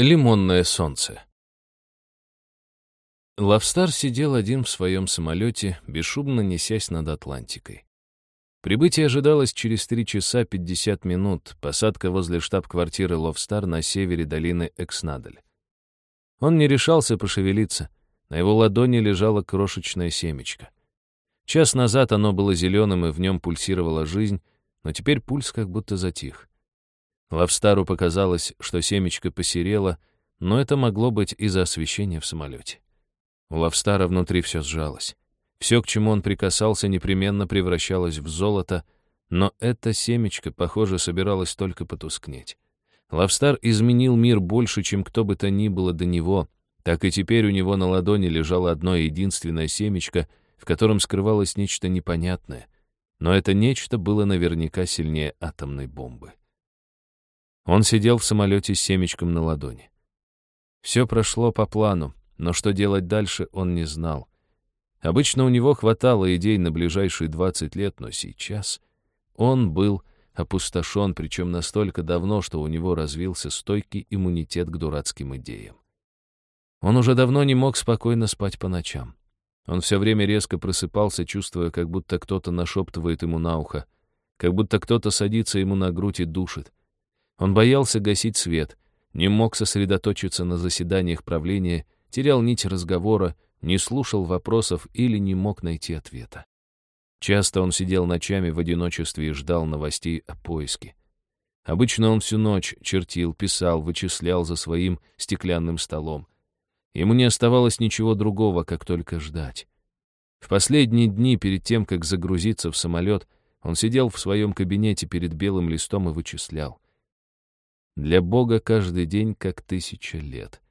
Лимонное солнце. Лавстар сидел один в своем самолете, бесшумно несясь над Атлантикой. Прибытие ожидалось через 3 часа 50 минут, посадка возле штаб-квартиры Ловстар на севере долины Экснадаль. Он не решался пошевелиться, на его ладони лежало крошечное семечко. Час назад оно было зеленым, и в нем пульсировала жизнь, но теперь пульс как будто затих. Лавстару показалось, что семечко посерело, но это могло быть из-за освещения в самолете. У Лавстара внутри все сжалось. Все, к чему он прикасался, непременно превращалось в золото, но это семечко, похоже, собиралось только потускнеть. Лавстар изменил мир больше, чем кто бы то ни было до него, так и теперь у него на ладони лежало одно единственное семечко, в котором скрывалось нечто непонятное, но это нечто было наверняка сильнее атомной бомбы. Он сидел в самолете с семечком на ладони. Все прошло по плану, но что делать дальше, он не знал. Обычно у него хватало идей на ближайшие 20 лет, но сейчас он был опустошен, причем настолько давно, что у него развился стойкий иммунитет к дурацким идеям. Он уже давно не мог спокойно спать по ночам. Он все время резко просыпался, чувствуя, как будто кто-то нашептывает ему на ухо, как будто кто-то садится ему на грудь и душит. Он боялся гасить свет, не мог сосредоточиться на заседаниях правления, терял нить разговора, не слушал вопросов или не мог найти ответа. Часто он сидел ночами в одиночестве и ждал новостей о поиске. Обычно он всю ночь чертил, писал, вычислял за своим стеклянным столом. Ему не оставалось ничего другого, как только ждать. В последние дни, перед тем, как загрузиться в самолет, он сидел в своем кабинете перед белым листом и вычислял. Для Бога каждый день как тысяча лет.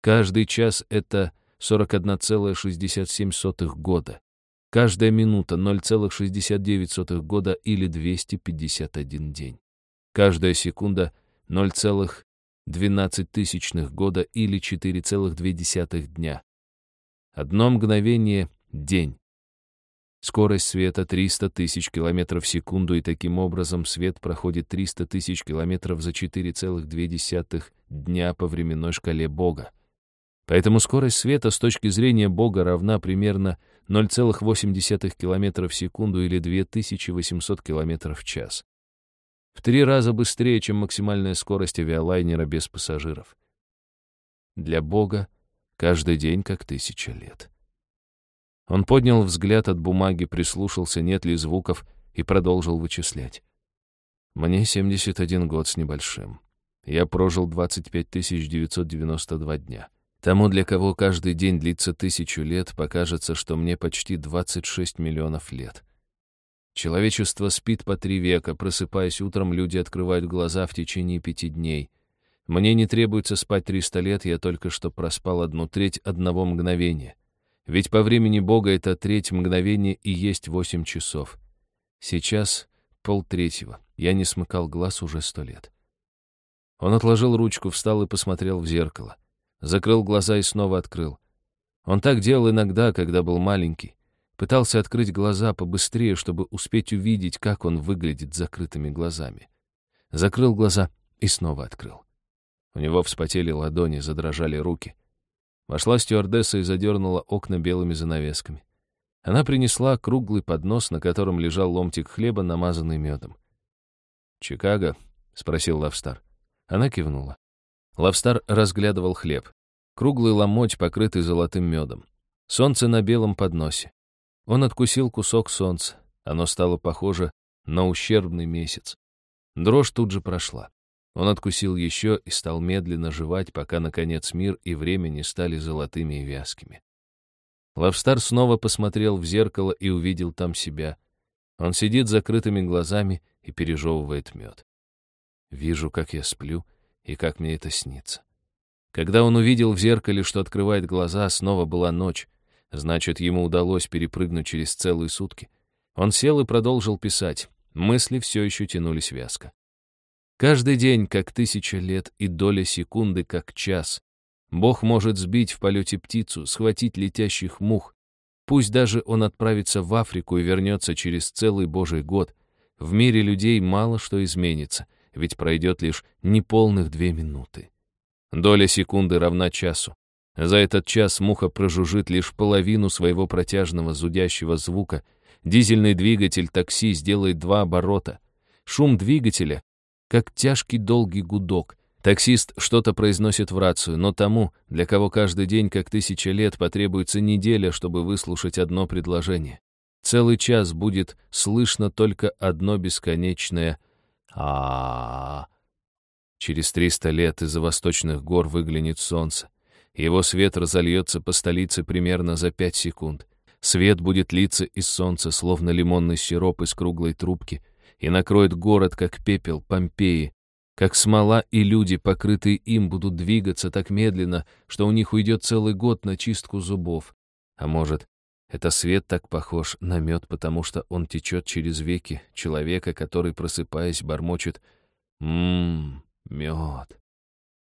Каждый час — это 41,67 года. Каждая минута — 0,69 года или 251 день. Каждая секунда — 0,12 тысячных года или 4,2 дня. Одно мгновение — день. Скорость света 300 тысяч километров в секунду, и таким образом свет проходит 300 тысяч километров за 4,2 дня по временной шкале Бога. Поэтому скорость света с точки зрения Бога равна примерно 0,8 километра в секунду или 2800 километров в час. В три раза быстрее, чем максимальная скорость авиалайнера без пассажиров. Для Бога каждый день как тысяча лет. Он поднял взгляд от бумаги, прислушался, нет ли звуков, и продолжил вычислять. Мне 71 год с небольшим. Я прожил 25 992 дня. Тому, для кого каждый день длится тысячу лет, покажется, что мне почти 26 миллионов лет. Человечество спит по три века, просыпаясь утром, люди открывают глаза в течение пяти дней. Мне не требуется спать 300 лет, я только что проспал одну треть одного мгновения. Ведь по времени Бога это треть мгновения и есть восемь часов. Сейчас полтретьего. Я не смыкал глаз уже сто лет. Он отложил ручку, встал и посмотрел в зеркало. Закрыл глаза и снова открыл. Он так делал иногда, когда был маленький. Пытался открыть глаза побыстрее, чтобы успеть увидеть, как он выглядит закрытыми глазами. Закрыл глаза и снова открыл. У него вспотели ладони, задрожали руки. Вошла стюардесса и задернула окна белыми занавесками. Она принесла круглый поднос, на котором лежал ломтик хлеба, намазанный медом. «Чикаго?» — спросил Лавстар. Она кивнула. Лавстар разглядывал хлеб. Круглый ломоть, покрытый золотым медом. Солнце на белом подносе. Он откусил кусок солнца. Оно стало похоже на ущербный месяц. Дрожь тут же прошла. Он откусил еще и стал медленно жевать, пока, наконец, мир и время не стали золотыми и вязкими. Лавстар снова посмотрел в зеркало и увидел там себя. Он сидит с закрытыми глазами и пережевывает мед. Вижу, как я сплю и как мне это снится. Когда он увидел в зеркале, что открывает глаза, снова была ночь. Значит, ему удалось перепрыгнуть через целые сутки. Он сел и продолжил писать. Мысли все еще тянулись вязко. Каждый день, как тысяча лет, и доля секунды, как час. Бог может сбить в полете птицу, схватить летящих мух. Пусть даже он отправится в Африку и вернется через целый Божий год. В мире людей мало что изменится, ведь пройдет лишь неполных две минуты. Доля секунды равна часу. За этот час муха прожужжит лишь половину своего протяжного зудящего звука. Дизельный двигатель такси сделает два оборота. Шум двигателя, как тяжкий долгий гудок. Таксист что-то произносит в рацию, но тому, для кого каждый день как тысяча лет, потребуется неделя, чтобы выслушать одно предложение. Целый час будет слышно только одно бесконечное а, Через триста лет из-за восточных гор выглянет солнце. Его свет разольется по столице примерно за пять секунд. Свет будет литься из солнца, словно лимонный сироп из круглой трубки, и накроет город, как пепел Помпеи, как смола и люди, покрытые им, будут двигаться так медленно, что у них уйдет целый год на чистку зубов. А может, это свет так похож на мед, потому что он течет через веки человека, который, просыпаясь, бормочет «Ммм, мед».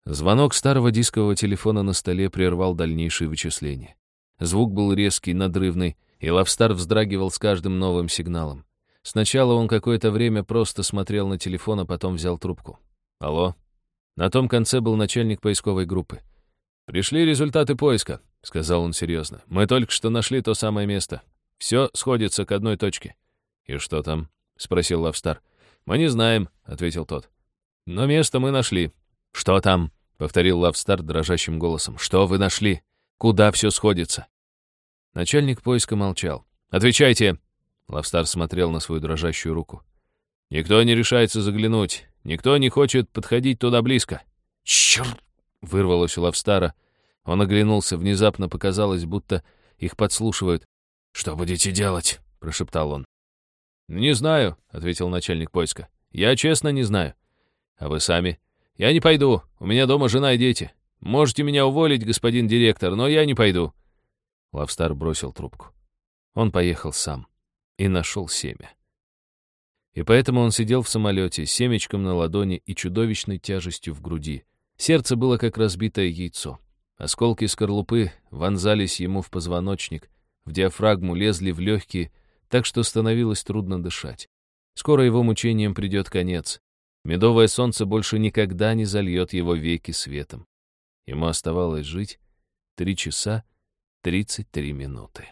Звонок старого дискового телефона на столе прервал дальнейшие вычисления. Звук был резкий, надрывный, и Лавстар вздрагивал с каждым новым сигналом. Сначала он какое-то время просто смотрел на телефон, а потом взял трубку. «Алло?» На том конце был начальник поисковой группы. «Пришли результаты поиска», — сказал он серьезно. «Мы только что нашли то самое место. Все сходится к одной точке». «И что там?» — спросил Лавстар. «Мы не знаем», — ответил тот. «Но место мы нашли». «Что там?» — повторил Лавстар дрожащим голосом. «Что вы нашли? Куда все сходится?» Начальник поиска молчал. «Отвечайте!» Лавстар смотрел на свою дрожащую руку. «Никто не решается заглянуть. Никто не хочет подходить туда близко». «Черт!» — вырвалось у Лавстара. Он оглянулся. Внезапно показалось, будто их подслушивают. «Что будете делать?» — прошептал он. «Не знаю», — ответил начальник поиска. «Я честно не знаю. А вы сами?» «Я не пойду. У меня дома жена и дети. Можете меня уволить, господин директор, но я не пойду». Лавстар бросил трубку. Он поехал сам и нашел семя. И поэтому он сидел в самолете с семечком на ладони и чудовищной тяжестью в груди. Сердце было как разбитое яйцо. Осколки скорлупы вонзались ему в позвоночник, в диафрагму лезли в легкие, так что становилось трудно дышать. Скоро его мучениям придет конец. Медовое солнце больше никогда не зальет его веки светом. Ему оставалось жить три часа тридцать три минуты.